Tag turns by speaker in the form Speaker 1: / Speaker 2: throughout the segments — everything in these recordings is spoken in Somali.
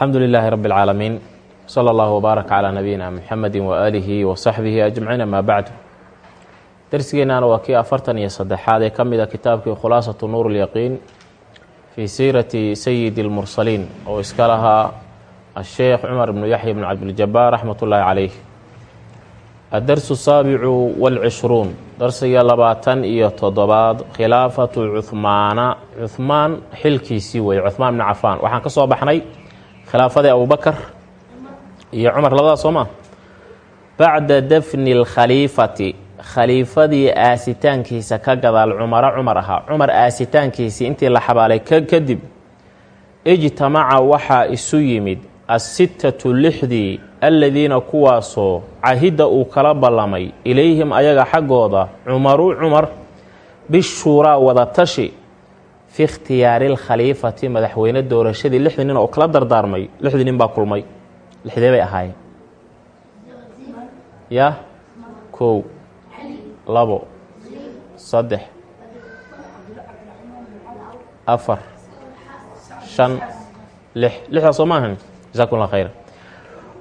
Speaker 1: alxamdu lilaahi rabi اlcaalamiin sala allahu wbaarak calaa nabiyina muxamedi waaalihi wa saxbihi ajmaciin amaa bacdu darsigeennaana waa kii afartan iyo saddexaad ee ka mid a kitaabkii khulaasatu nuur lyaqiin fii siirati sayidi اlmursaliin oo iska lahaa asheekh cumar ibnu yaxya bnu cabdiljabaar raxmat ullaahi caleyh addarsu saabicu walcishruun darsiga labaatan iyo toddobaad khilaafatu cuhmaana cuhmaan xilkiisii weeye cuhmaan bni cafaan. Waxaan ka soo baxnay khilaafadii abubakar iyo cumar labadaas soo maa bacda dafni اlkhaliifati khaliifadii aasitaankiisa ka gadaal cumara cumar ahaa. Cumar aasitaankiisii intii la xabaalay kadib ijtamaca waxaa isu yimid assittatu lixdii aladiina kuwaasoo cahidda uu kala ballamay ilayhim ayaga xaggooda cumaru cumar bishuuraa wadatashi fi ikhtiyaari lkhaliifati madaxweyne doorashadii lixdii nin oo kala dardaarmay lixdii nin baa kulmay. Lixdee bay ahaayeen. Ya? Kow. Labo. Saddex. Afar. Shan. Lix. Lixdaas soo ma ahan jasakum llah khayra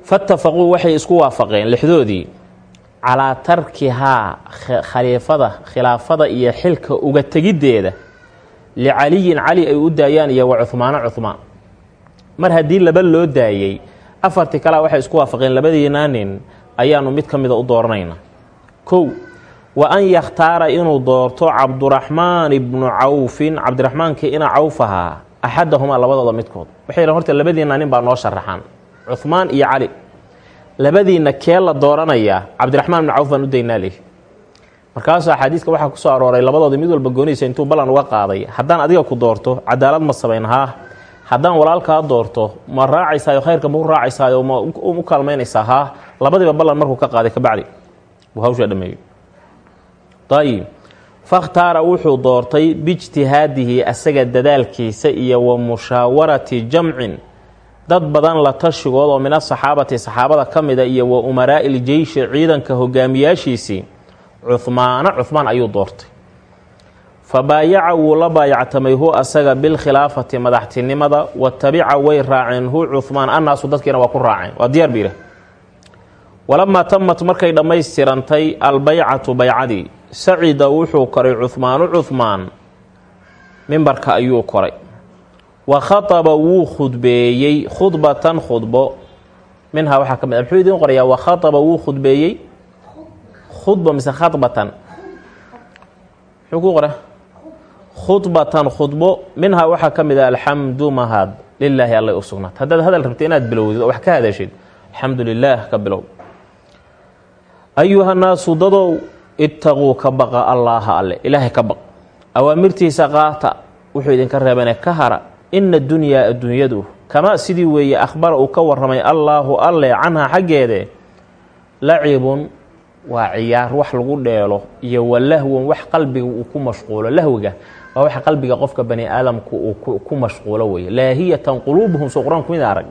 Speaker 1: faitafaquu waxay isku waafaqeen lixdoodii calaa tarkihaa khaliifada khilaafada iyo xilka uga tegiddeeda licaliyin cali ay u daayaan iyo wa cuhmaana cuhmaan mar haddii laba loo daayey afartii kalea waxay isku waafaqeen labadiinaa nin ayaanu mid ka mida u dooranayna kow wa an yakhtaara inuu doorto cabduraxmaan ibnu cawfin cabdiraxmaankii ina cawf ahaa axadahumaa labadooda midkood waxay yidhahen horta labadiinna nin baa noo sharaxaan cuhmaan iyo cali labadiinna kee la dooranayaa cabdiraxmaan ibnu cawf baan u daynaa leh markaasuu axaadiiska waxaa ku soo arooray labadooda mid walba goonaysa intuu ballan uga qaaday. Haddaan adiga ku doorto cadaalad ma samayn haa haddaan walaalkaa doorto ma raacaysaayo khayrka ma ku raacaysaayo ma u kaalmaynaysaa haa labadiiba ballan markuu ka qaaday kabacdi buu hawshaa dhameeyey. Ayib fakhtaara wuxuu doortay biijtihaadihi asaga dadaalkiisa iyo wa mushaawarati jamcin. Dad badan la tashigood oo min asaxaabati saxaabada ka mida iyo wa umaraa'i iljeyshi ciidanka hogaamiyaashiisii cuhmaana cuhmaan ayuu doortay. Fa baayaca wuu la baayactamay hu asaga bilkhilaafati madaxtinimada wa tabica way raaceen hu cuhmaan annaasu dadkiina waa ku raaceen. Waa diyaar biira walamaa tamat markay dhammaystirantay albaycatu baycadii sacida wuxuu koray cuhmaanu cuhmaan mimbarka ayuu koray. Wa khataba wuu khudbeeyey khudbatan khudbo. Minhaa waxaa ka mid muxuu idiin qorayaa wa khataba wuu khudbeeyey khudba mise khabatan muxuu ku qora khudbatan khudbo. Minhaa waxaa ka mid ah alxamdu mahad. Lilaahi allay u sugnaat hadal rabtay inaad bilowdid oo wax ka hadashid alxamdu lilaah ka bilow. Ayuha naasu dadow ittaquu ka baqa allaaha alle ilaahay ka baq awaamirtiisa qaata. Wuxuu idinka reebane ka hara. Ina dunyaa adduunyadu kamaa sidii weeye akhbara uu ka warramay allaahu alle canhaa xaggeede lacibun waa ciyaar wax lagu dheelo iyo wa lahwun wax qalbiga uu ku mashquulo. Lahwiga waa wax qalbiga qofka bani aadamku uu ku mashquulo weeye. Laahiyatan quluubuhum soo qur'aanku mid arag.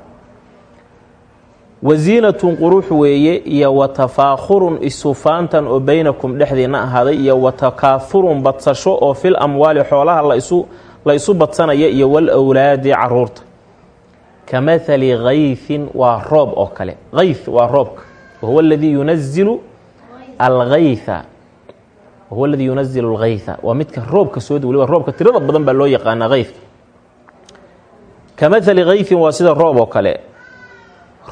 Speaker 1: Wasiinatun qurux weeye iyo wa tafaakhurun isufaantan oo beynakum dhexdiina ahaaday iyo wa takaahurun badsasho oo fil amwaali xoolaha la isu badsanaya iyo wal wlaadi carruurta. Ka mahali kayfin waa roob oo kale. Kayf waa roobka. Wahuwa aladii yunazilu algayha wahuwa aladii yunazilu algayha waa midka roobka soo waliba roobka tirada badan baa loo yaqaanaa kayfka ka mahali kayfin waa sida roob oo kale.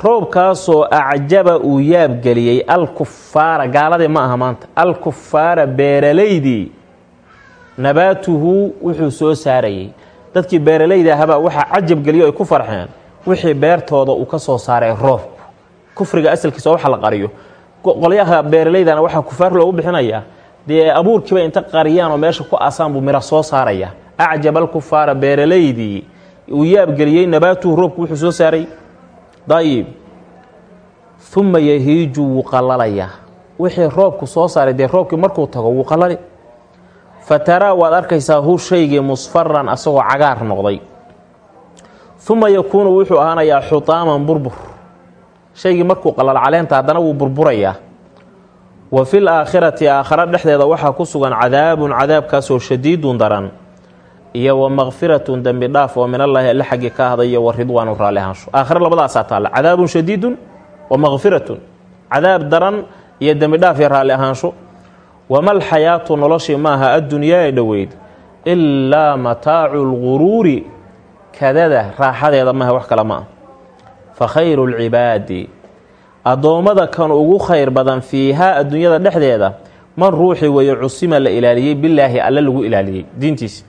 Speaker 1: Roobkaasoo acjaba uu yaabgeliyey alkufaara gaaladii ma aha maanta. Alkufaara beeralaydii nabaatuhu wuxuu soo saarayey. Dadkii beeralayda ahabaa waxaa cajab geliyo ay ku farxeen. Wixii beertooda uu ka soo saaray roobku. Kufriga asalkiisa waxa la qariyo qolyaha beeralaydana waxaa kufaar loogu bixinayaa. Dee abuurkiiba inta qariyaan oo meesha ku asaan buu miro soo saaraya. Acjab alkufaara beeralaydii uu yaabgeliyey nabaatuhu roobku wuxuu soo saaray. Dayib uma yahiiju wuu qalalayaa wixii roobku soo saaray dee roobkii markuu tago wuu qalali fa taraa waad arkaysaa hu shaygii musfaran asagoo cagaar noqday. Uma yakuunu wuxuu ahaanayaa xutaaman burbur shaygii markuu qalal caleenta haddana wuu burburayaa wa fil aakhirati aakhara dhexdeeda waxaa ku sugan cadaabun cadaabkaasoo shadiidun daran. Iyo wa makfiratun dembi dhaaf oo min allaahi alle xaggii ka ahday wa ridwaanu raalli ahaansho. Aakhire labadaasaa taalla. Cadaabun shadiidun wa makfiratun cadaab daran iyo dembi dhaaf iyo raalli ahaansho. Wamal xayaatu noloshii maaha addunyaa ee dhoweyd? Ilaa mataacu lguruuri kadada raaxadeeda maaha wax kale ma fa khayru lcibaadi addoommada kan ugu khayr badan fiihaa adduunyada dhexdeeda man ruuxii weeye cusima la ilaaliyey bilaahi alle lagu ilaaliyey diintiisa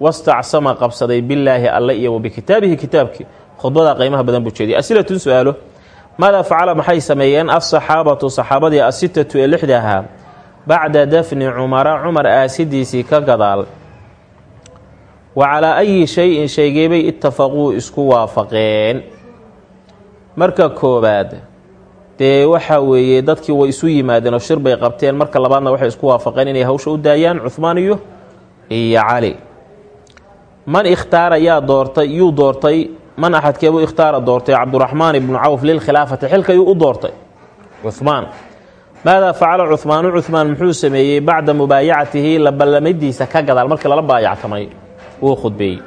Speaker 1: wastacsama qabsaday bilaahi alle iyo wabikitaabihi kitaabkii khudbada qiimaha badan buu jeediyay asilatun su'aalo maadaa facala maxay sameeyeen asaxaabatu saxaabadii asitatu ee lixda ahaa bacda dafni cumara cumar aasidiisii ka gadaal wa calaa ayi shay-in shaygeebay itafaquu isku waafaqeen marka koowaad dee waxaa weeye dadkii way isu yimaadeen oo shir bay qabteen marka labaadna waxay isku waafaqeen inay hawsha u daayaan cuhmaan iyo iyo cali. Man ikhtaara yaa doortay yuu doortay man axadkeebuu ikhtaara doortay cabduraxmaan ibnu cawf lilkhilaafati xilka yuu u doortay cuhmaan maadaa facala cuhmaanu cuhmaan muxuu sameeyey bacda mubaayacatihi la ballamadiisa ka gadaal markii lala baayactamay wuu khudbeeyey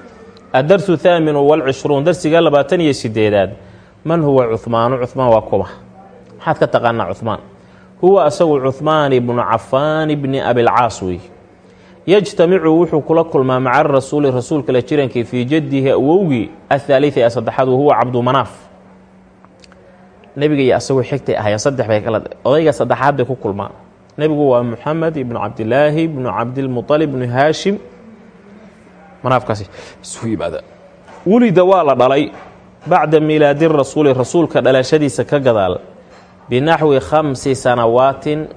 Speaker 1: addarsu thaaminu walcishruun darsiga labaatan iyo sideedaad man huwa cuhmaanu cuhmaan waa kuma. Maxaad ka taqaanaa cuhmaan huwa asagu cuhmaan ibnu cafaan ibni abilcaas wey yajtamicu wuxuu kula kulmaa maca rasuuli rasuulka la jirankii fii jaddihi awowgii athaalii ee saddexaad wahuwa cabdumanaaf nebiga iyo asagoo xigtay ahaayeen saddex bay kala odayga saddexaad bay ku kulmaan. Nebigu waa muxamed ibnu cabdilaahi ibnu cabdilmualib ibnu haashim. Manaafkaasi. Isugu yimaada wulida waa la dhalay bacda miilaadi rasuuli rasuulka dhalashadiisa ka gadaal binaxwi khamsi sanawaatin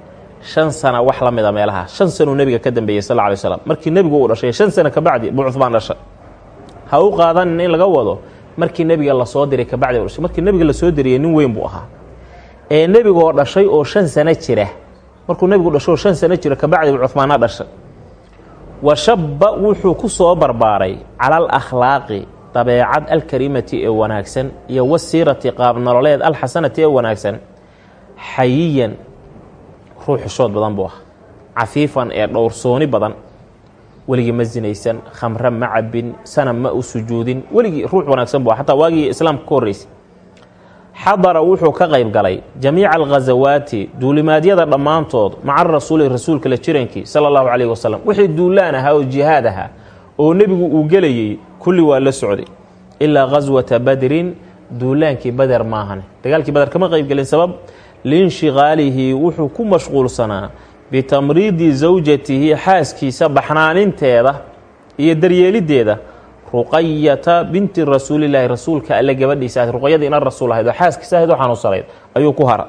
Speaker 1: shan sana wax la mida meelaha. Shan sanuu nebiga ka dambeeyey sal ly slam markii nebigu uu dhashay shan sano kabacdi buu cuhmaan dhashay. Ha u qaadanin in laga wado markii nebiga la soo diray kabacdi dhashay. Markii nebiga la soo diriyey nin weyn buu ahaa. Ee nebigoo dhashay oo shan sano jira. Markuu nebigu dhasho oo shan sano jira kabacdi buu cuhmaana dhashay. Wa shabba wuxuu ku soo barbaaray cala dabeecad alkarimati ee wanaagsan iyo wasiirati qaab nololeed alxasanati ee wanaagsan xayiyan ruux xishood badan buu ah cafiifan ee dhowrsooni badan weligii ma sinaysan khamre ma cabin sana ma u sujuudin weligii ruux wanaagsan buu ah xataa waagii islaamka ka horreysay. Xadara wuxuu ka qayb galay jamiica alghasawaati duulimaadyada dhammaantood maca rasuuli rasuulka la jirankii sala allahu calayhi wasalam wixii duulaan ahaa oo jihaad ahaa oo nebigu uu gelayey kulli waa la socday. Ilaa ghaswata badrin duulaankii bader maahane dagaalkii bader kama qayb gelin sabab liinshiqaalihi wuxuu ku mashquulsanaa bitamriidi zawjatihi xaaskiisa baxnaaninteeda iyo daryeelideeda ruqayata binti rasuulilaahi rasuulka alle gabadhiisa ahayd. Ruqayadii ina rasuul ahayd oo xaaskiisa ahayd oo xanuunsanayd ayuu ku hara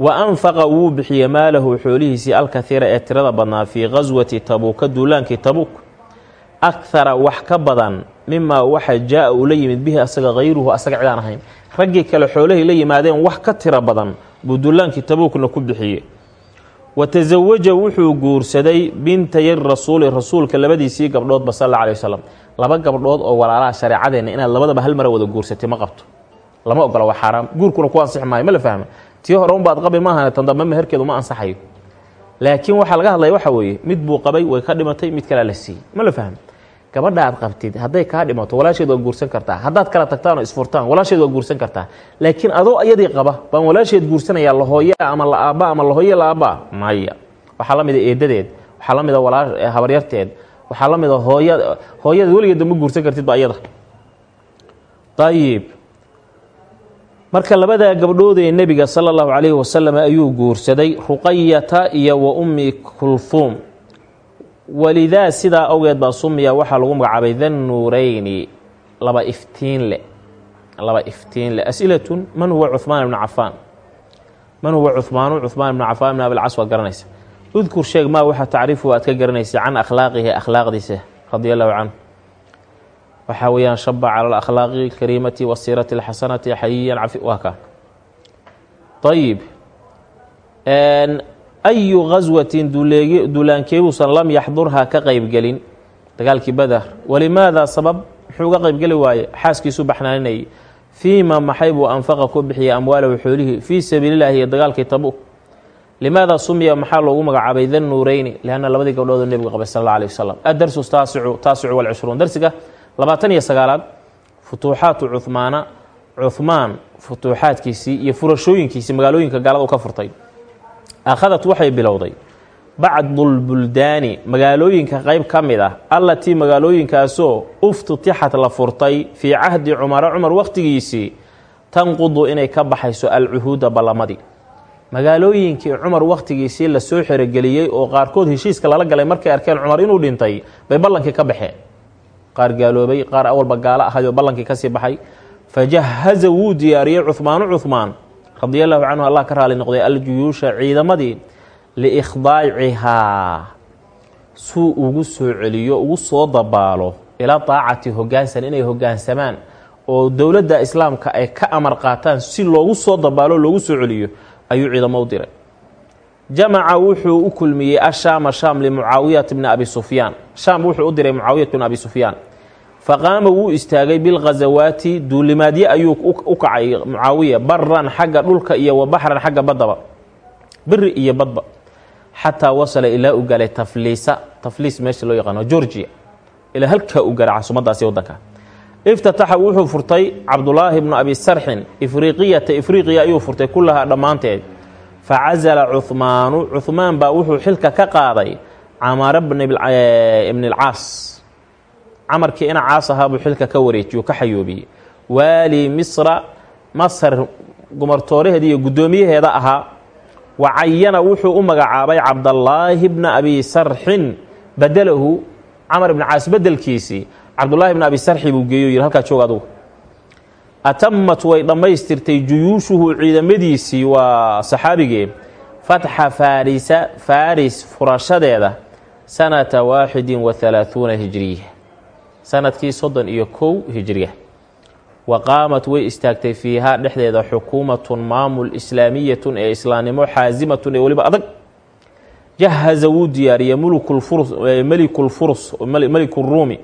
Speaker 1: wa anfaqa wuu bixiyey maalahu xoolihiisii alkahiira ee tirada badnaa fii qaswati tabuuka duulaankii tabuuk akhara wax ka badan mimaa waxa jaa-a uu la yimid bihi asaga hayruhu asaga cidaan ahayn. Raggii kale xoolahay la yimaadeen wax ka tiro badan buu duulaankii tabuukna ku bixiyey. Wa tasawaja wuxuu guursaday bintay rasuuli rasuulka labadiisii gabdhoodba sal alay wasalam laba gabdhood oo walaalaha shareecadeenna inaad labadaba hal wada guursatay ma qabto. Lama ogola waa xaaraam. Guurkuna ku ansixi maayo ma la fahma tii hore unbaad qabi maahane tan dambe meherkeedu ma ansaxayo. Laakiin waxaa laga hadlaya waxa weeye mid buu qabay way ka dhimatay mid kalea la siiyey. Ma la fahma gabadha aad qabtid hadday kaa dhimato walaasheed waa guursan kartaa. Haddaad kala tagtaan oo isfurtaan walaasheed waa guursan kartaa. Laakiin adoo ayadii qaba baan walaasheed guursanayaa lahooya ama la aabba ama lahooye la aabbaa maya. Waxaa la mida eedadeed waxaa la mida walaa habaryarteed. Waxaa la mida hooya hooyada weligeedba ma guursan kartidba ayada. Ayib marka labadaa gabdhood ee nebiga sala allahu calayhi wasalam ayuu guursaday ruqayata iyo wa ummi kulhuum walidaa sidaa awgeed baa sumiya waxaa lagu magacaabay dannuureyni laba iftiinle laba iftiinle. Asilatun man huwa cuhmaan ibnu cafaan? Man huwa cuhmaanu cuhmaan ibnu cafaan ibn abilcas waad garanaysa. Udkur sheeg maa waxa tacriifu aad ka garanaysa can akhlaaqihi akhlaaqdiisa radia allahu canhu. Waxaa weeyaan shaba cala alakhlaaqi alkariimati wasiirati alxasanati xayiyan cafi waa kaa ayib ayu gaswatin duulaankeebuusan lam yaxdurhaa ka qeybgelin dagaalkii badar walimaada sabab muxuu ga qeybgeli waaye xaaskiisu baxnaaninayay fiima maxay buu anfaqa ku bixiyay amwaalahu xoolihii fii sabiilillahi iyo dagaalkii tabuuk limaada sumiya maxaa loogu magacaabay dan nuureyni lianna labadii gabdhoodoo nebiga qabay sal alla alih wasalam adarsu taasicu taasicu walcishruun darsiga labaatan iyo sagaalaad futuuxaatu cuhmaana cuhmaan futuuxaadkiisii iyo furashooyinkiisii magaalooyinka gaalada u ka furtay akhadat waxay bilowday. Bacdulbuldaani magaalooyinka qeyb ka mid ah allatii magaalooyinkaasoo uftutixat la furtay fii cahdi cumara cumar wakhtigiisii tanqudu inay ka baxayso alcuhuuda ballamadii. Magaalooyinkii cumar wakhtigiisii la soo xerogeliyey oo qaarkood heshiiska lala galay markay arkeen cumar inuu dhintay bay ballankii ka baxeen. Qaar gaaloobay qaar awalba gaalo ahayoo ballankii ka sii baxay. Fa jahaza wuu diyaariyey cuhmaanu cuhmaan radiallahu canhu allah ka raali noqday aljuyuusha ciidamadii liikhdaacihaa suu ugu soo celiyo ugu soo dabaalo ilaa daacati hogaansan inay hogaansamaan oo dowladda islaamka ay ka amar qaataan si loogu soo dabaalo loogu soo celiyo ayuu ciidamo u diray. Jamaca wuxuu u kulmiyey ashaama shaam limucaawiyata bni abi sufyaan. Shaam wuxuu u diray mucaawiyat bni abi sufyaan faqaama wuu istaagay bilkhasawaati duulimaadye ayuu u kacay mucaawiya baran xagga dhulka iyo wa baxran xagga baddaba biri iyo badba xataa wasala ilaa u galay tafliisa. Tafliis meesha loo yaqaano georgia. Ilaa halkaa u galay caasimadaasi waddanka. Iftataxa wuxuu furtay cabdulaahi bnu abi sarxin ifriiqiyata ifriiqiya ayuu furtay kullahaa dhammaanteed. Fa casala cuhmaanu cuhmaan baa wuxuu xilka ka qaaday camara ibni alcaas camarkii ina caas ahaa buu xilka ka wareejiyo ka xayoobiyey waali misra masar gumartooraheeda iyo guddoomiyaheeda ahaa wa cayana wuxuu u magacaabay cabdallaahi bna abi sarxin badelahu camar ibni caas bedelkiisii cabdullaahi bn abi sarxi buu geeyo yidhi halkaa joog adugu. Atamat way dhammaystirtay juyuushuhu ciidamadiisii waa saxaabigee. Fatxa faarisa faris furashadeeda sanata waaxidin wa halaahuuna hijriya sannadkii soddon iyo kow hijriya wa qaamat way istaagtay fiihaa dhexdeeda xukuumatun maamul islaamiyatun ee islaamnimo xaasimatun ee weliba adag. Jahaza wuu diyaariyey melikulfurs melikuruumi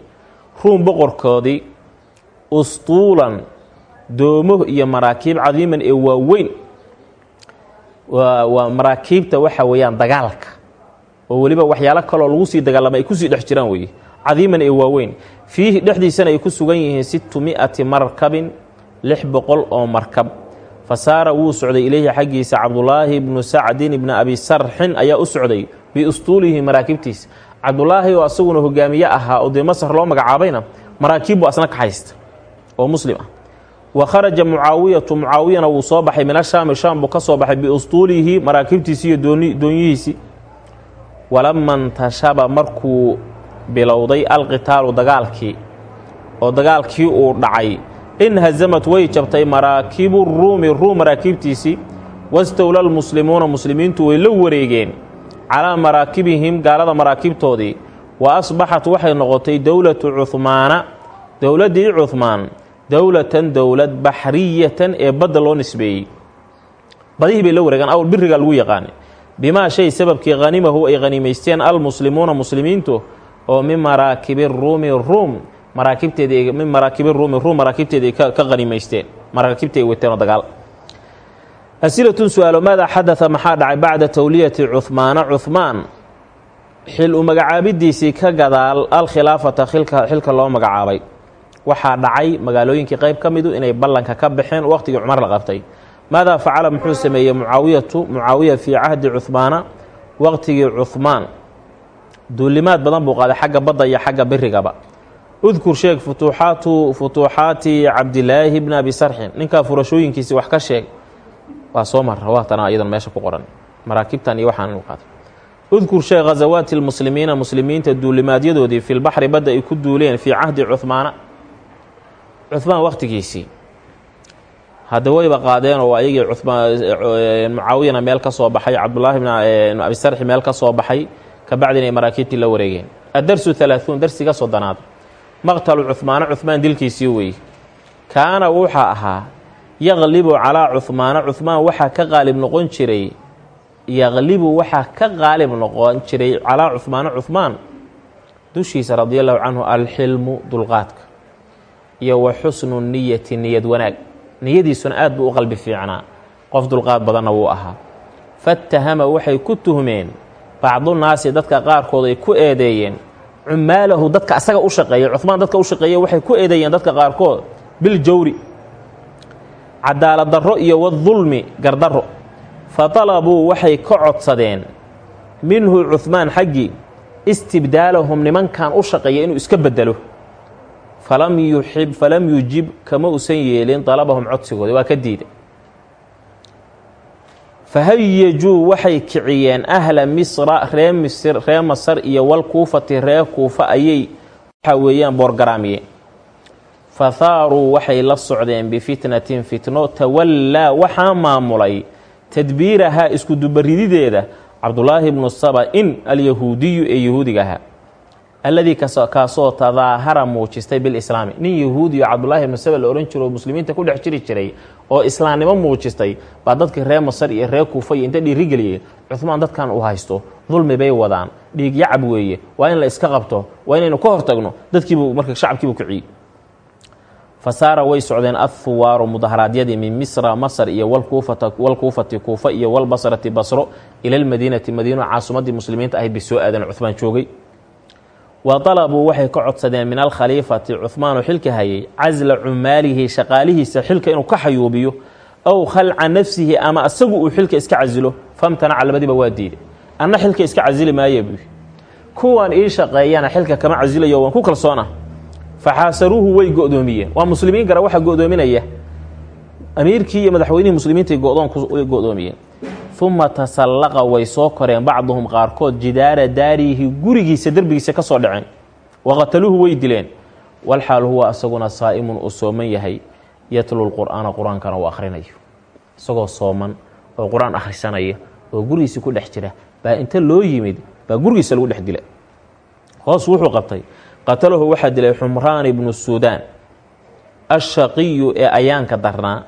Speaker 1: ruum boqorkoodii ustuulan doomo iyo maraakiib cadiiman ee waaweyn. Waa maraakiibta waxa weeyaan dagaalka oo weliba waxyaalo kaloo lagu sii dagaalama ay ku sii dhex jiraan weeye cadiiman ee waaweyn. Fiihi dhexdiisana ay ku sugan yihiin sittu mi'ati markabin lix boqol oo markab. Fa saara wuu socday ileyhi xaggiisa cabdulaahi bnu sacdin ibni abi sarxin ayaa u socday biustuulihi maraakiibtiisa cabdulaahi oo asaguna hogaamiye ahaa oo dee masar loo magacaabayna maraakiib buu asna ka haysta oo muslim ah. Wa kharaja mucaawiyatu mucaawiyana wuu soo baxay min ashaami shaam buu ka soo baxay biustuulihi maraakiibtiisi iyo doonyihiisii walama ntashaba markuu bilowday alqitaalu dagaalkii oo dagaalkii uu dhacay. Inhasamad way jabtay maraakibu ruumi ruum maraakiibtiisii. Wastowla lmuslimuuna muslimiintu way la wareegeen calaa maraakibihim gaalada maraakiibtoodii. Wa asbaxat waxay noqotay dowlatu cuhmaana dowladdii cuhmaan dowlatan dowlad baxriyatan ee badda loo nisbeeyey. Badihii bay la wareegaan awl birigaa lagu yaqaanay. Bimaa shay sababkii hanimahu ay hanimaysteen almuslimuuna muslimiintu oo min maraakibi ruumi ruum maraakibteedi min maraakibi ruumi ruum maraakibteedi ay ka hanimaysteen maraakibtii ay wateen oo dagaal. Asilatun su'aalo maadaa maxaa dhacay? Bacda towliyati cuhmaana cuhmaan xil u magacaabidiisii ka gadaal alkhilaafata xilka loo magacaabay. Waxaa dhacay magaalooyinkii qayb ka midu inay ballanka ka baxeen waqtigii cumar la qabtay. Maadaa facala? Muxuu sameeyey mucaawiyatu mucaawiya fii cahdi cuhmaana waqtigii cuhmaan duulimaad badan buu qaaday xagga badda iyo xagga birigaba udkur sheeg futuuxaatu futuuxaati cabdilaahi bni abi sarxin. Ninkaa furashooyinkiisii wax ka sheeg. Waa soo mara waatana iyadan meesha ku qoran. Maraakibtan iyo waxaan inu qaaday. Udkur sheeg khasawaati lmuslimiina muslimiinta duulimaadyadoodii fi lbaxri badda ay ku duuleen fii cahdi cuhmaana cuhmaan waqtigiisii hadda wayba qaadeen oo ayagii mucaawiyana meel ka soo baxay cabdulaahi bn abisarxi meel ka soo baxay kabacdina ay maraakiibtii la wareegeen. Addarsu halaaثuun darsiga soddonaad maqtalu cuhmaana cuhmaan dilkiisii weeye kaana wuxaa ahaa yaqlibu calaa cuhmaana cuhmaan waxaa ka qaalib noqon jiray yaqlibu waxaa ka qaalib noqon jiray calaa cuhmaana cuhmaan dushiisa radia allahu canhu alxilmu dulqaadka iyo wa xusnu niyati niyad wanaag. Niyadiisuna aad buu u qalbi fiicnaa. Qof dulqaad badanna wuu ahaa. Fatahama waxay ku tuhmeen bacdunaasi dadka qaarkood ay ku eedeeyeen cumaalahu dadka asaga u shaqeeya cumaan dadka u shaqeeya waxay ku eedeeyeen dadka qaarkood biljawri cadaalad darro iyo wadulmi gardarro. Fa dalabuu waxay ka codsadeen minhu cuhmaan xaggii istibdaalahum nimankan u shaqeeya inuu iska bedelo falam yuxib falam yujib kama usan yeelin dalabahum codsigooda waa ka diida fahayajuu waxay kiciyeen ahla misra ree misr ree masar iyo walkuufati ree kuufa ayay waxa weeyaan boorgaraamiyeen fahaaruu waxay la socdeen bifitnatin fitno tawallaa waxaa maamulay tadbiirahaa isku dubaridideeda cabdulaahi bnu saba in alyahuudiyu ee yahuudiga ahaa alladii kaasoo tadaahara muujistay bilislaami nin yahuudiyo cabdulaahi bnu saba la odhan jiro oo muslimiinta ku dhex jiri jiray oo islaamnimo muujistay baa dadkii reer masar iyo reer kuufa iyo inta dhiirigeliyey cuhmaan dadkan uu haysto dulmi bay wadaan dhiig yacab weeye waa in la iska qabto waa inaynu ka hortagno dadkiibuu marka shacabkiibuu kiciyey. Fasaara way socdeen athuwaaru mudaharaadyadii min misra masr iyo walkuufati kuufa iyo walbasrati basro ila lmadiinati madiino caasimadii muslimiinta ahayd bay soo aadeen cuhmaan joogay wa dalabuu waxay ka codsadeen min alkhaliifati cuhmaanoo xilka hayay casla cumaalihi shaqaalihiisa xilka inuu ka xayuubiyo aw khalca nafsihi ama asagu uu xilka iska casilo famtanaca labadiiba waa diiday anna xilka iska casili maaye buu kuwan ii shaqeeyana xilka kama casilayo waan ku kalsoona. Faxaasaruuhu way go-doomiyeen. Waa muslimiin gara waxa go-doominaya. Amiirkii iyo madaxweynihii muslimiintay godoonway go-doomiyeen uma tasallaqa way soo koreen bacduhum qaarkood jidaara daarihi gurigiisa derbigiisa ka soo dhaceen. Waqataluuhu way dileen. Walxaal huwa asaguna saa'imun uu sooman yahay yatlu lqur'aana qur'aankana uu akhrinayo. Isagoo sooman oo qur'aan akhrisanaya oo gurigiisa ku dhex jira baa inta loo yimid baa gurigiisa lagu dhex dila hoos wuxuu qabtay. Qatalahu waxaa dilay xumraan ibnu suudaan. Ashaqiyu ee ayaanka darnaa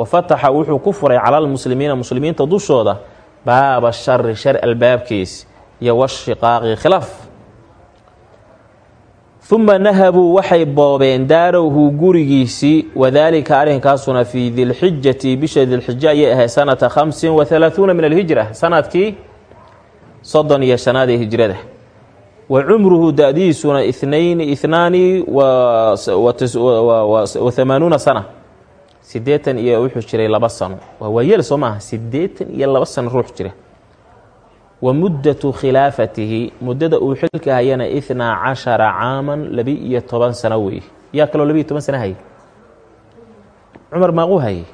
Speaker 1: wa fataxa wuxuu ku furay cala lmuslimiina muslimiinta dushooda baaba shari shar albaabkiis iyo washiqaaqi khilaaf. Uma nahabuu waxay boobeen daarowhu gurigiisii wadaalika arrinkaasuna fii dilxijati bisha dilxija ayay ahayd sanata khamsin wa halaahuuna min alhijra sannadkii soddon iyo shanaad ee hijrada. Wa cumruhu da-diisuna inayn inaani wa hamaanuuna sana siddeetan iyo wuxuu jiray laba sano. Waa waayeel soo maaha. Siddeetan iyo laba sano ruux jira wa muddatu khilaafatihi. Muddada uu xilka hayana ithnaa cashara caaman labi-iyo toban sano weeye yaa kaloo labiiyo toban sano hayay? Cumar maaquu hayay?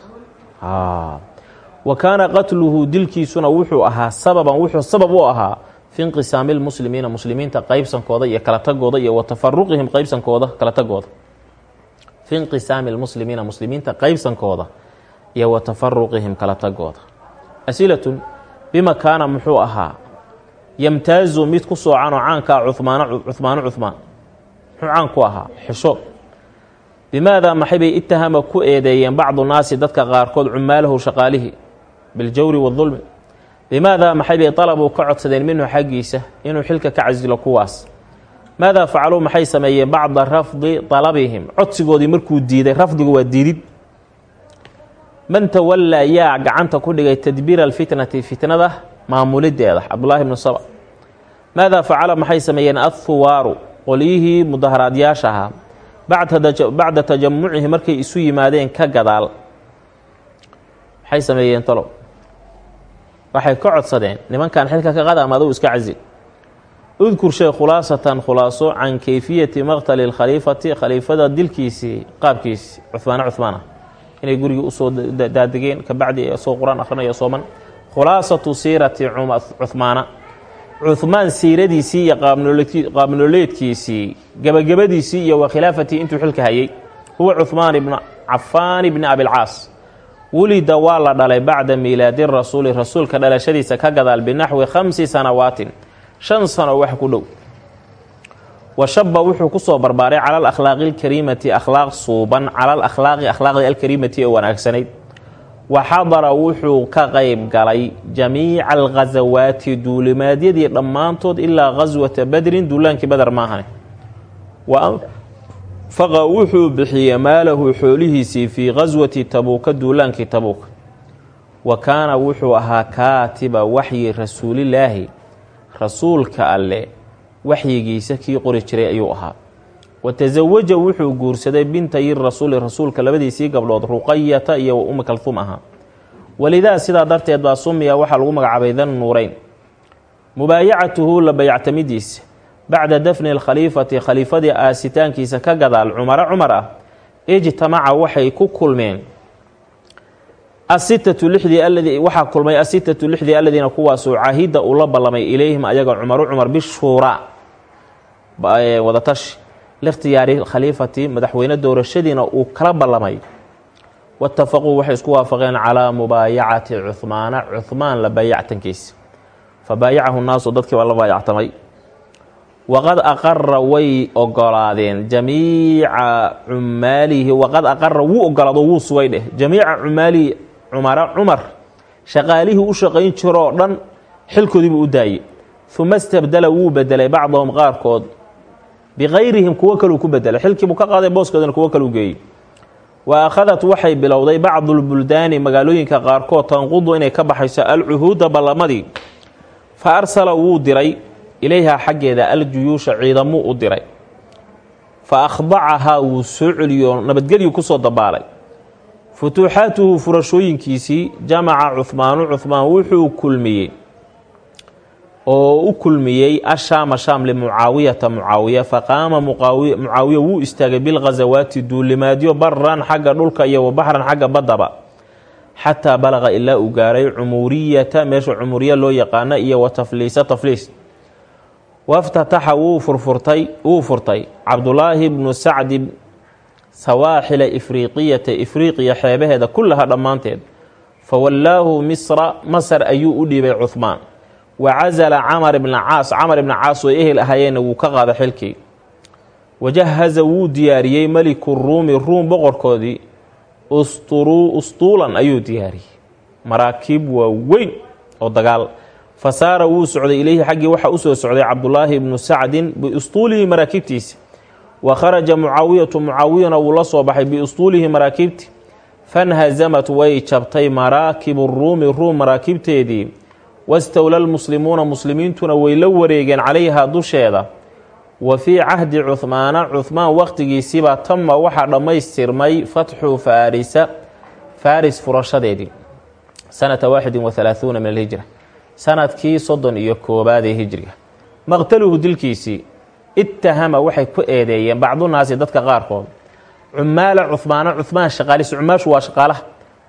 Speaker 1: Wa kaana qatluhu dilkiisuna wuxuu ahaa sababan wuxuu sabab u ahaa fi inqisaami lmuslimiina muslimiinta qaybsankooda iyo kala tagooda iyo wa qaybsankooda kala tagooda fi inqisaami lmuslimiina muslimiinta qaybsankooda iyo wa tafaruqihim kala tagooda asilatun bima kaana muxuu ahaa yamtaazu mid ku soocanoo caankaa cumaano cuhmaano cuhmaan muxuu caan ku ahaa xisho bimaadaa maxaybay itahama ku eedeeyeen bacdu naasi dadka qaarkood cumaalahu shaqaalihi biljawri waadulmi bimaadaa maxaybay dalabuu ka codsadeen minhu xaggiisa inuu xilka ka casilo kuwaas maadaa facaluu maxay sameeyeen bacda rafdi dalabihim codsigoodii markuu diiday rafdigu waa diidid man tawallaa yaa gacanta ku dhigay tadbiira alfitnati fitnada maamulideeda cabdulaahi bnu saba maadaa facala maxay sameeyeen athuwaaru qolyihii mudaharaadyaash ahaa bacda tajamucihi markay isu yimaadeen ka gadaal maxay sameeyeen talow waxay ka codsadeen nimankan xilka ka qada ama adugu iska casil udkur shay khulaasatan khulaaso can kayfiyati maqtali lkhaliifati khaliifada dilkiisii qaabkiisi cuhmaane cuhmaana inay gurigii u soo daadegeen kabacdi soo qur'aan akhrinayo sooman. Khulaasatu siirati cuhmaana cuhmaan siiradiisii iyo qaabnololeedkiisii gebagabadiisii iyo wa khilaafatii intuu xilka hayay. Huwa cuhmaan ibnu cafaan ibni abilcaas wulida waa la dhalay bacda miilaadi rasuuli rasuulka dhalashadiisa ka gadaal binaxwi khamsi sanawaatin shan sano wax ku dhow. Wa shaba wuxuu ku soo barbaaray cala alakhlaaqi alkariimati akhlaaq suuban cala alakhlaaqi akhlaaqdi alkariimati ee wanaagsanayd. Wa xadara wuxuu ka qayb galay jamiica alghasawaati duulimaadyadii dhammaantood ilaa ghaswata badrin duulaankii badar maahane faqa wuxuu bixiyey maalahu xoolihiisii fii ghaswati tabuuka duulaankii tabuuk. Wa kaana wuxuu ahaa kaatiba waxyi rasuulilaahi rasuulka alle waxyigiisa kii qori jiray ayuu ahaa. Wa tasawaja wuxuu guursaday bintayi rasuuli rasuulka labadiisii gabdhood ruqayata iyo ummi kalhum ahaa walidaa sidaa darteed baa sumiya waxaa lagu magacaabay dan nuureyn mubaayacatuhu la bayactamidiisa bacda dafni alkhaliifati khaliifadii aasitaankiisa ka gadaal cumaro cumar ah ijtamaca waxay ku kulmeen asitatu lixdii aladii waxaa kulmay asitatu lixdii aladiina kuwaasuu caahida uu la ballamay ilayhim ayaga cumaru cumar bishuuraa wadatashi. Likhtiyaari khaliifati madaxweyne doorashadiina uu kala ballamay. Watafaquu waxay isku waafaqeen calaa mubaayacati cuhmaana cuhmaan la baayactankiisa. Fa baayacahu nnaasu dadkii baa la baayactamay. Waqad aqara way ogolaadeen. Jamiica cumaalihi waqad aqara wuu ogolaado wuu sugay dheh jamiica cumaalihi cumara cumar shaqaalihii u shaqayn jiroo dhan xilkoodiibuu u daayey. Uma stabdala wuu bedelay bacdahum qaarkood. Biqayrihim kuwo kaluu ku bedelay xilkiibuu ka qaaday booskoodana kuwo kaluu geeyey. Wa akhadat waxay bilowday bacdulbuldaani magaalooyinka qaarkood tanqudu inay ka baxayso alcuhuuda ballamadii. Fa arsala wuu diray ilayhaa xaggeeda aljuyuusha ciidamuu u diray. Fa akhdacahaa wuu soo celiyo nabadgelyu ku soo dabaalay futuuxaatuhu furashooyinkiisii jamaca cuhmaanu cuhmaan wuxuu kulmiyey oo u kulmiyey ashaama shaam limucaawiyata mucaawiya faqaama mucaawiya wuu istaagay bilghasawaati duulimaadyo baran xagga dhulka iyo wabaxran xagga baddaba xataa balaqa ilaa uu gaaray cumuuriyata meesha cumuuriya loo yaqaana iyo wa tafliisa tafliis. Waftataxa wuu furfurtay wuu furtay. Cabdulaahi bnu sacdi sawaaxila ifriiqiyata ifriiqiya xeebaheeda kullaha dhammaanteed. Fa wallaahu misra masar ayuu u dhiibay cuhmaan wa casala camar ibna caas camar ibna caas oo ehel ahayeenna wuu ka qaada xilkii. Wajahaza wuu diyaariyey meliku ruumi ruum boqorkoodii. Ustuulan ayuu diyaariyey. Maraakiib waa weyn oo dagaal. Fa saara wuu socday ileyhi xaggii waxaa u soo socday cabdulaahi ibnu sacdin biustuulihi maraakiibtiisa wa kharaja mucaawiyatu mucaawiyana wuu la soo baxay biustuulihi maraakiibti fanhazamat way jabtay maraakibu ruumi ruum maraakiibteedii wastowla lmuslimuuna muslimiintuna way la wareegeen calayhaa dusheeda. Wa fii cahdi cuhmaana cuhmaan waqtigiisiibaa tama waxaa dhammaystirmay fatxu faarisa faaris furashadeedii. Sanata waaxidin wa halaahuuna min alhijra. Sanadkii soddon iyo koobaad ee hijriga. Maqtaluhu dilkiisii ittahama waxay ku eedeeyeen bacdunaasi dadka qaarkood. Cumaala cuhmaana cuhmaan shaqaalis cumaashu waa shaqaalaha.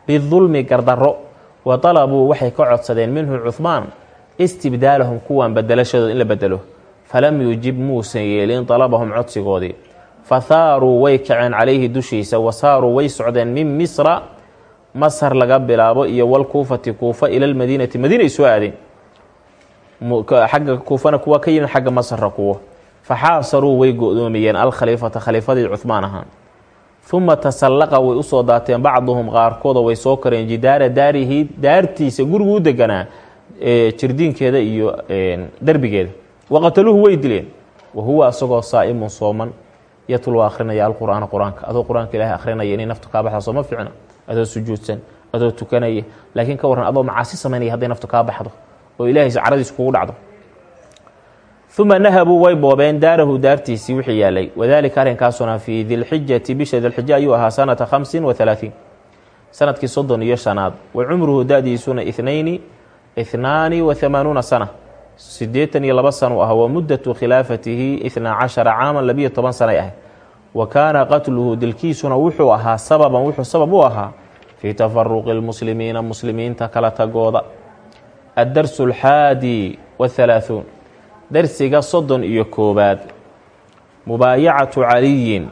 Speaker 1: Bidulmi gardarro. Wa dalabuu waxay ka codsadeen minhu cuhmaan istibdaalahum kuwan bedelashadooda in la bedelo falam yujib muusan yeelin dalabahum codsigoodii. Fa haaruu way kaceen calayhi dushiisa wa saaruu way socdeen min misra. Masar laga bilaabo iyo walkuufati kuufa ila lmadiinati madiinay soo aadeen. Xagga kuufana kuwa ka yimid xagga masarra kuwo faxaasaruu way go-doomiyeen alkhaliifata khaliifadii cuhmaan ahaan. uma tasallaqa way u soo daateen bacduhum qaarkooda way soo kareen jidaara daarihi daartiisa gurigu u deganaa jirdiinkeeda iyo derbigeeda waqataluuhu way dileen. wa huwa asagoo saa'imun sooman yatlu akhrinaya alqur'aana qur'aanka adoo qur'aanka ilaahay akhrinaya inay naftu kaa baxda sooma ficna adoo sujuudsan adoo tukanaya laakiin ka warran adoo macaasi samaynaya hadday naftu kaa baxdo oo ilaahay caradiis kugu dhacdo uma nahabuu way boobeen daarahu daartiisii wixii yaalay wadaalika arrinkaasuna fii dilxijati bisha dilxija ayuu ahaa sanata khamsin wa sannadkii soddon iyo shanaad wa cumruhu da-diisuna ithnayni ithnaani wa sana siddeetan iyo laba sana u ah wa muddatu khilaafatihi ithnaa cashara caaman labiyo toban sanay ahayd wa kaana qatluhu dilkiisuna wuxuu ahaa sababan wuxuu sabab u ahaa fii tafaruqi lmuslimiina muslimiinta kala tagooda addarsu alxaadi wahalaahuun darsiga soddon iyo koowaad. Mubaayacatu caliyin.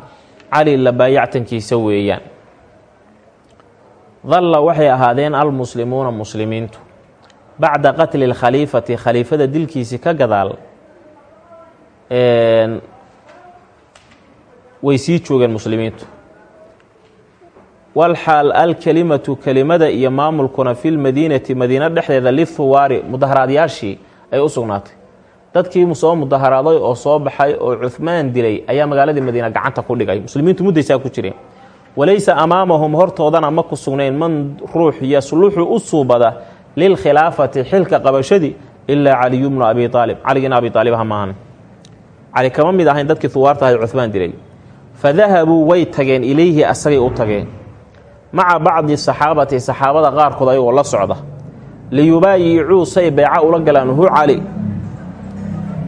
Speaker 1: Cali la baayactankiisa weeyaan. Dalla waxay ahaadeen almuslimuuna muslimiintu. Bacda qatli lkhaliifati khaliifada dilkiisi ka gadaal way sii joogeen muslimiintu. Walxaal alkelimatu kelimada iyo maamulkuna filmadiinati madiina dhexdeeda lithuwaari mudaharaadyaashii ay u sugnaatay dadkii soo mudaharaaday oo soo baxay oo cuhmaan dilay ayaa magaaladii madiina gacanta ku dhigay. Muslimiintu muddaysaa ku jireen. Walaysa amaamahum hortoodana ma ku sugnayn man ruux yasluxu u suubada lilkhilaafati xilka qabashadii ilaa caliyu bnu abi aalib caligina abi aalib ha maahan cali kama mid ahayn dadkii huwaarta ahay cuhmaan dilay. Fa dahabuu way tageen ilayhi asagay u tageen. Maca bacdi saxaabati saxaabada qaarkood ayagoo la socda. Liyubaayicuu say beeca ula galaan hu cali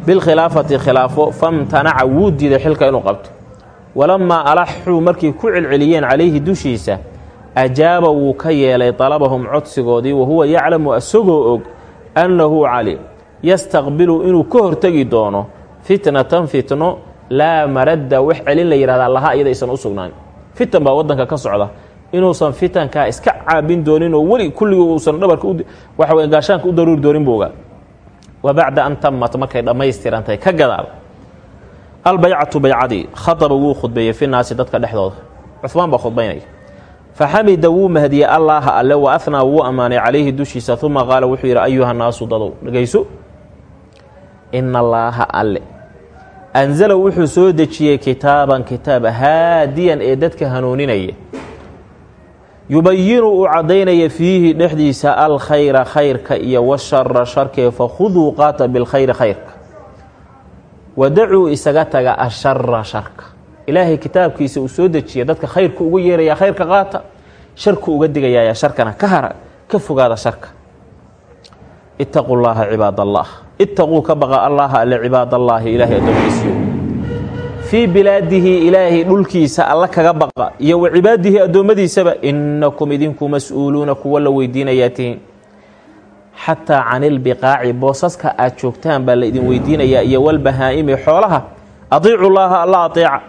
Speaker 1: bilkhilaafati khilaafo famtanaca wuu diiday xilka inuu qabto. Walamaa alaxuu markay ku celceliyeen calayhi dushiisa ajaaba wuu ka yeelay dalabahum codsigoodii wahuwa yaclamu asagoo og annahu cali yastaqbilu inuu ka hortegi doono fitnatan fitno laa maradda wax celin la yidhahdaa laha iyada aysan u sugnaan fitan baa waddanka ka socda. Inuusan fitankaa iska caabin doonin oo weli kulligii uusan dhabarka waxa gaashaanka u daruuri doonin buu ogaa wa an tamat markay dhammaystirantahay ka gadaal. Albaycatu baycadii khadaba wuu khudbeeyey fi naasi dadka dhexdooda. Cuhmaan baa khudbaynaya. Faxamida wuu mahdiyey allaaha alle wa ahnaa wuu ammaanay calayhi dushiisa uma qaala wuxuu yidhi ayuha naasu dadow dhegayso ina allaaha alle. Anzala wuxuu soo dejiyey kitaaban kitaab haadiyan ee dadka hanuuninaya yubayinu uu caddaynaya fiihi dhexdiisa alkhayra khayrka iyo washara sharkee fakhuduu qaata bilkhayri khayrka. Wadacuu isaga taga ashara sharka. Ilaahay kitaabkiisa uu soo dejiya dadka khayrku ugu yeerayaa khayrka qaata sharku uga digayaaya sharkana ka hara ka fogaada sharka. Itaquu llaaha cibaad allah itaquu ka baqa allaha alle cibaadallaahi ilaahay addoomadiisiyo fii bilaadihi ilaahay dhulkiisa alla kaga baqa iyo wa cibaadihi addoommadiisaba innakum idinku mas'uuluuna kuwa la weydiinayaa tihiin. Xataa canilbiqaaci boosaska aad joogtaan baa la idin weydiinayaa iyo walbahaa'imi xoolaha adiicu llaaha alla ateeca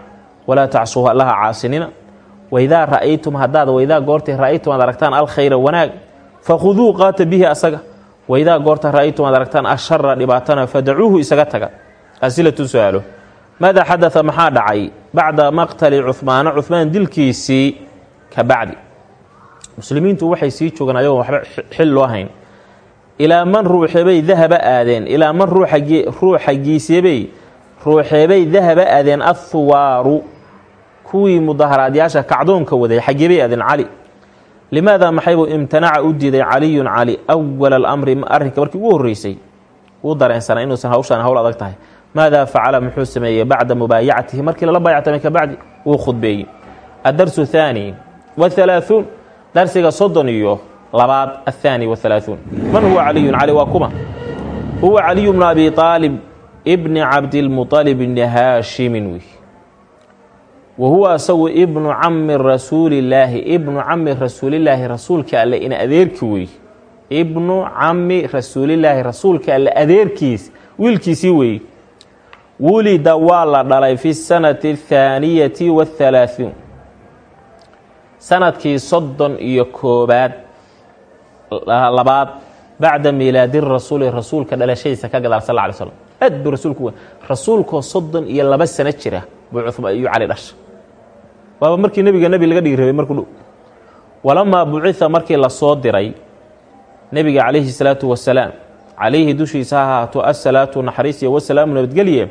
Speaker 1: walaa tacsuuhu allaha caasinina. Waidaa ra'aytum haddaad waidaa goortii ra'aytum aad aragtaan alkhayra wanaag fakhuduu qaata bihi asaga. Waidaa goorta ra'aytum aad aragtaan ashara dhibaatana fadacuuhu isaga taga. Asilatu su'aalo maada xadaa maxaa dhacay bacda maqtali cuhmaana cuhmaan dilkiisii ka bacdi muslimiintu waxay sii joogaan ayagoon waxba xil loo hayn ilaa man ruuxeebay dahaba aadeen ilaa man ruuxa giisyebay ruuxeebay dahaba aadeen athuwaaru kuwii mudaharaadyaaha kacdoonka waday xageebay aadeen cali limaada maxaybuu imtanaca u diiday caliyun cali awala alamri arrinka markii ugu horreysay uu dareensanaa inuusan hawshaan hawl adag tahay maadaa facala muxuu sameeyey bacda mubaayacatihi markii lala baayactamay kabacdi wuu khudbeeyey adarsu thaani wahalaaثuun darsiga soddon iyo labaad athaani wahalaaثuun man huwa caliyun cali waa kuma huwa caliyu bnu abi aalib bni cabdilmuطalib bni haashimin wey wa huwa asagu ibnu cami rasuulillaahi ibnu cami rasuulillaahi rasuulka alle in adeerki wey ibnu cami rasuulillaahi rasuulka alle adeerkiis wiilkiisii weeye wulida waa la dhalay fi sanati athaaniyati wathalaathuun sannadkii soddon iyo koobaad labaad bacda miilaadi rasuuli rasuulka dhalashadiisa ka gadaal sal lla alay slam rasuulku rasuulkoo soddon iyo laba sano jira buu cuhmaan iyo cali dhasha waaba markii nebiga nebi laga dhigi rabay markuu dhow. Walamaa bucitha markii la soo diray nebiga calayhi salaatu wasalaam calayhi dushiisa ha ahaato assalaatu naxariis iyo wasalaamu nabadgelye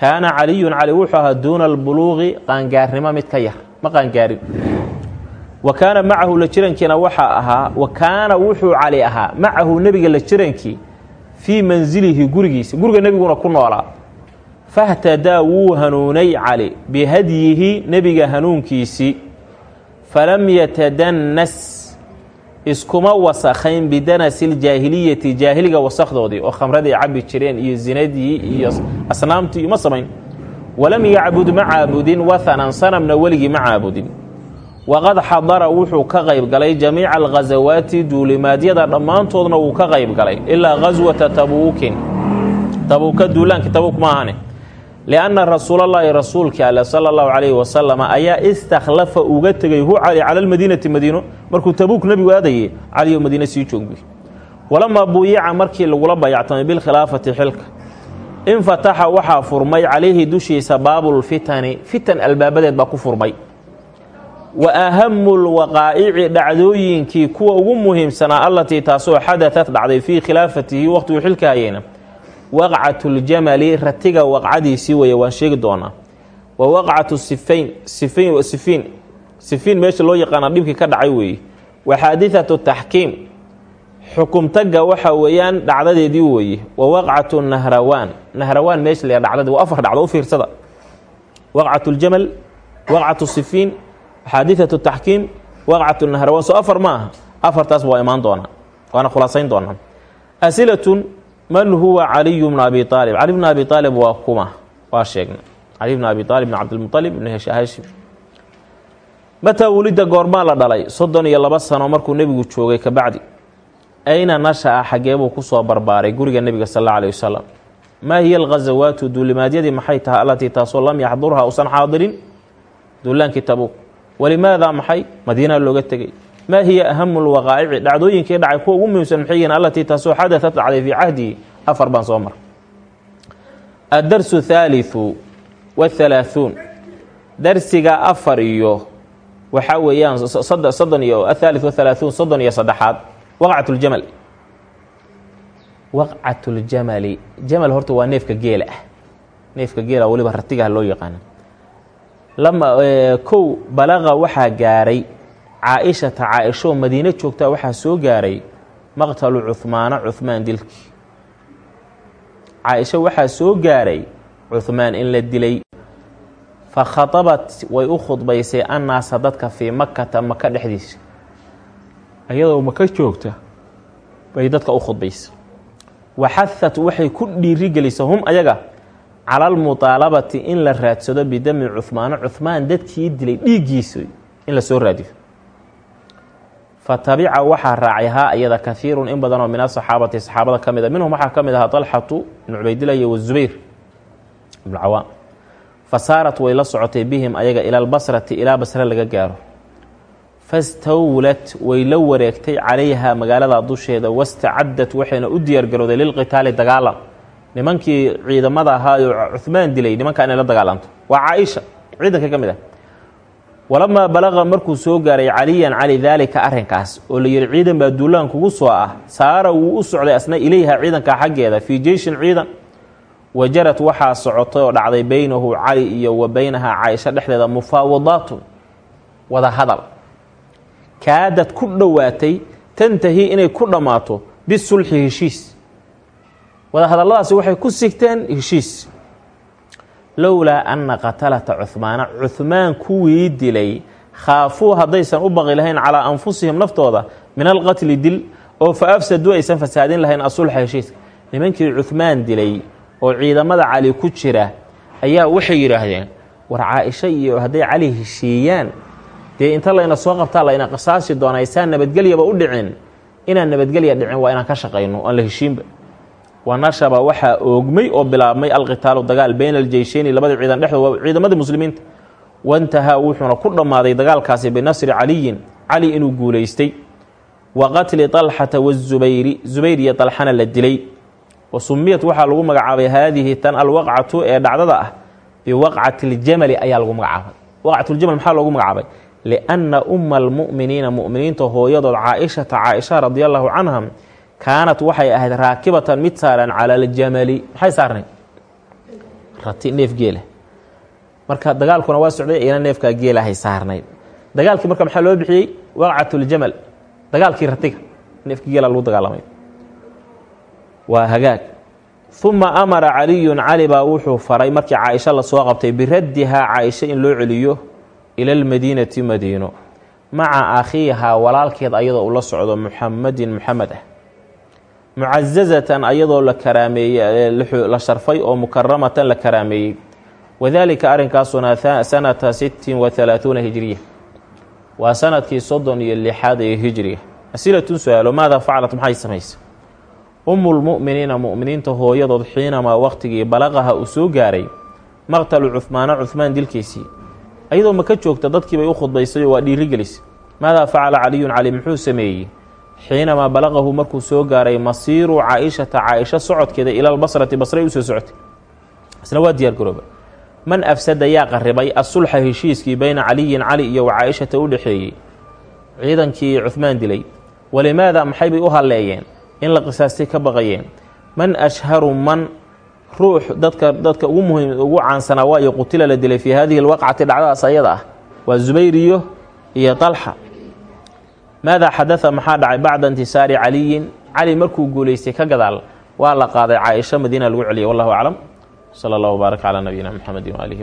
Speaker 1: kaana caliyun cali wuxuu ahaa duuna albuluuqi qaangaarnimo mid ka yar ma qaangaarin. Wa kaana macahu la jirankiina waxaa ahaa wa kaana wuxuu cali ahaa macahu nebiga la jirankii fii mansilihi gurigiisa guriga nebiguna ku noolaa. Fahtadaa wuu hanuunay cali bihadyihi nebiga hanuunkiisii. Falam yatadannas iskuma wasakhayn bidanasiiljaahiliyati jaahiliga wasakdoodii oo khamradii cabi jireen iyo zinadii iyo asnaamtii ma samayn. Walam yacbud ma caabudin wathanan sanamna weligii ma caabudin waqad xadara wuxuu ka qayb galay jamiica alghasawaati duulimaadyada dhammaantoodna wuu ka qayb galay ilaa ghaswata tabuukin. Tabuuka duulaankii tabuuk ma ahane lianna rasuulallaahi rasuulkii ale sala allahu calayhi wasalam ayaa istakhlafa uga tegay hu cali cala almadiinati madiino markuu tabuuk nebigu aadayey caliyo madiine sii joogbi walamaa buuyica markii lagula bayactamay bilkhilaafati xilka infataxa waxaa furmay calayhi dushiisa baabulfitani fitan albaabadeed baa ku furmay wa ahamu lwaqaa'ici dhacdooyinkii kuwa ugu muhiimsanaa allatii taasoo xadatat dhacday fii khilaafatihi waqhtiguu xilka hayeyna waqcatuljamali ratiga waqcadiisii weeye waan sheegi doonaa. Wa waqcatu sifayn sifayn sifiin sifiin meesha loo yaqaana dhibkii ka dhacay weeye. Wa xaadithatu taxkiim xukumtagga waxa weeyaan dhacdadeedii weeye. Wa waqcatu nahrawaan nahrawaan meesha la dhacdadii waa afar dhacdo u fiirsada. Waqcatu ljamal waqcatu sifiin xaadithatu taxkiim waqcatu nahrawaan. Soo afar ma aha afartaas waa imaan doonaa waana khulaasayn doonaa. Asilatun man huwa caliyu bnu abi aalib cali bnu abi aalib waa kuma. Waa sheegnay. Cali bnu abi aalib bn cabdilmualib bn hashim. Mataa wulidda goormaa la dhalay. Soddon iyo laba sano markuu nebigu joogay kabacdi ayna nasha-a xageebuu ku soo barbaaray guriga nebiga sal alla alih wasalam maa hiya alghazawaatu duulimaadyadii maxay tahay allatii taasoo lam yaxdurhaa usan xaadirin duulaankii tabuuk. Walimaadaa maxay? Madiinaa looga tegay maa hiya ahamu lwaqaa'ici dhacdooyinkii dhacay kuwa ugu muhiimsan maxay yihiin allatii taasoo xadatat dhacday fii cahdihi afar baan soo mar addarsu thaalithu wathalaathuun darsiga afar iyo waxaa weeyaan soddon iyo athaalith wathalaathuun soddon iyo saddexaad waqcat ljamal waqcat ljamali jamal horta waa neefka geela ah neefka geela weliba ratigaha loo yaqaana lama kow balaqa waxaa gaaray caa-ishata caa-ishoo madiino joogtaa waxaa soo gaaray maqtalu cuhmaana cuhmaan dilkii caa-isho waxaa soo gaaray cuhmaan in la dilay. Fa khadabat way u khudbaysay annaasa dadka fii makata maka dhexdiisa. Iyadoo maka joogta bay dadka u khudbaysay. Waxahat waxay ku dhiirigelisay hum ayaga cala almutaalabati in la raadsado bidami cuhmaana cuhmaan dadkii dilay dhiiggiisa in la soo raadiyo fa tabica waxaa raacay haa iyada kahiirun in badanoo min asaxaabati saxaabada ka mid a. Minhum waxaa ka mid ahaa dalxatu ibnu cubaydillah iyo wazubayr ibnu cawaam. Fa saarat way la socotay bihim ayaga ila albasrati ilaa basre laga gaaro. Fastawlat way la wareegtay calayhaa magaalada dusheeda wastacaddat waxayna u diyaargarowday lilqitaali dagaalam. Nimankii ciidamada ahaayoo cuhmaan dilay nimankaa inay la dagaalanto. Waa caaisha ciidanka ka mid ah walamaa balaqa markuu soo gaaray caliyan cali daalika arrinkaas oo la yihi ciidan baa duulaan kugu soo ah saara wuu u socday asna ilayha ciidanka xaggeeda fii jeyshin ciidan. Wajarad waxaa socotay oo dhacday beynahu cali iyo wa beynahaa caaisha dhexdeeda mufaawadaatun wada hadal. Kaadad ku dhowaatay tantahi inay ku dhammaato bisulxi heshiis. Wada hadalladaasi waxay ku sigteen heshiis lowlaa anna qatalata cuhmaana cuhmaan kuwii dilay khaafuu haddaysan u baqi lahayn calaa anfusihim naftooda min alqatli dil oo fa afsaduu aysan fasaadin lahayn asulxa heshiiska. Nimankii cuhmaan dilay oo ciidamada cali ku jira ayaa waxay yidhaahdeen war caa-isha iyo hadday cali heshiiyaan dee inta layna soo qabtaa layna qisaasi doona aysaan nabadgelyaba u dhicin. Inaan nabadgelya dhicin waa inaan ka shaqayno aan la heshiinba wanashaba waxaa oogmay oo bilaabmay alqitaalu dagaal bayna aljeysheyni labada ciidan dhexdooda ciidamada muslimiinta. Wantahaa wuxuuna ku dhammaaday dagaalkaasi binasri caliyin. Cali inuu guuleystay wa qatli alxata wazubayri zubayr iyo dalxana la dilay. Wa sumiyat waxaa lagu magacaabay haadihi tan alwaqcatu ee dhacdada ah. Biwaqcati ljamali ayaa lagu magacaabay. Waqcatuljamal maxaa loogu magacaabay? Lianna umma almu'miniina mu'miniinta hooyadood caaishata caaisha radiallaahu canhum kaanat waxay ahayd raakibatan mid saaran cala aljamali. Maxay saarnayd? Rati neef geela. Marka dagaalkuna waa socday iyana neefkaa geelahay saarnayd. Dagaalkii marka maxaa loo bixiyey? Waqcatuljamal dagaalkii ratiga neefkii geela lagu dagaalamay waa hagaag. Uma amara caliyun cali baa wuxuu faray markii caaisha la soo qabtay biraddihaa caaisha in loo celiyo ila almadiinati madiino. Maca akhiihaa walaalkeed ayadoo ula socdo muxamadin muxamed ah mucazazatan ayadoo la karaameeyey la sharfay oo mukaramatan la karaameeyey. Wadaalika arrinkaasuna sanata sittin wa halaaثuuna hijriya. Waa sannadkii soddon iyo lixaad ee hijriga asilatun su'aalo maada facalat maxay samaysay umulmu'miniina mu'miniinta hooyadood xiinamaa waqtigii balaqaha uu soo gaaray maqtalu cuhmaana cuhmaan dilkiisii. Ayadoo maka joogta dadkiibay u khudbaysay oo waa dhiirigelisay maadaa facala caliyun cali muxuu sameeyey xiinamaa balaqahu markuu soo gaaray masiiru caa-ishata caa-isha socodkeeda ilalbasrati basray u soo socotay. Isna waa diyaar garooba. Man afsada yaa qaribay asulxa heshiiskii bayna caliyin cali iyo caa-ishata u dhexeeyey. Ciidankii cuhmaan dilay walimaada maxay bay u halleeyeen? In la qisaastay ka baqayeen. Man ashharu man ruux dadka dadka ugu muhiim ugu caansanaa waayo qutila la dilay fii hadihi alwaqcati dhacdadaas ayada ah. Waa zubayr iyo iyo طalxa maadaa xadaa maxaa dhacay bacda intisaari caliyin cali markuu guulaystay ka gadaal waa la qaaday caaisha madiina lagu celiyay wallahu aclam sala allah wbaarak calaa nabiyina mxamedi waaalihi wsb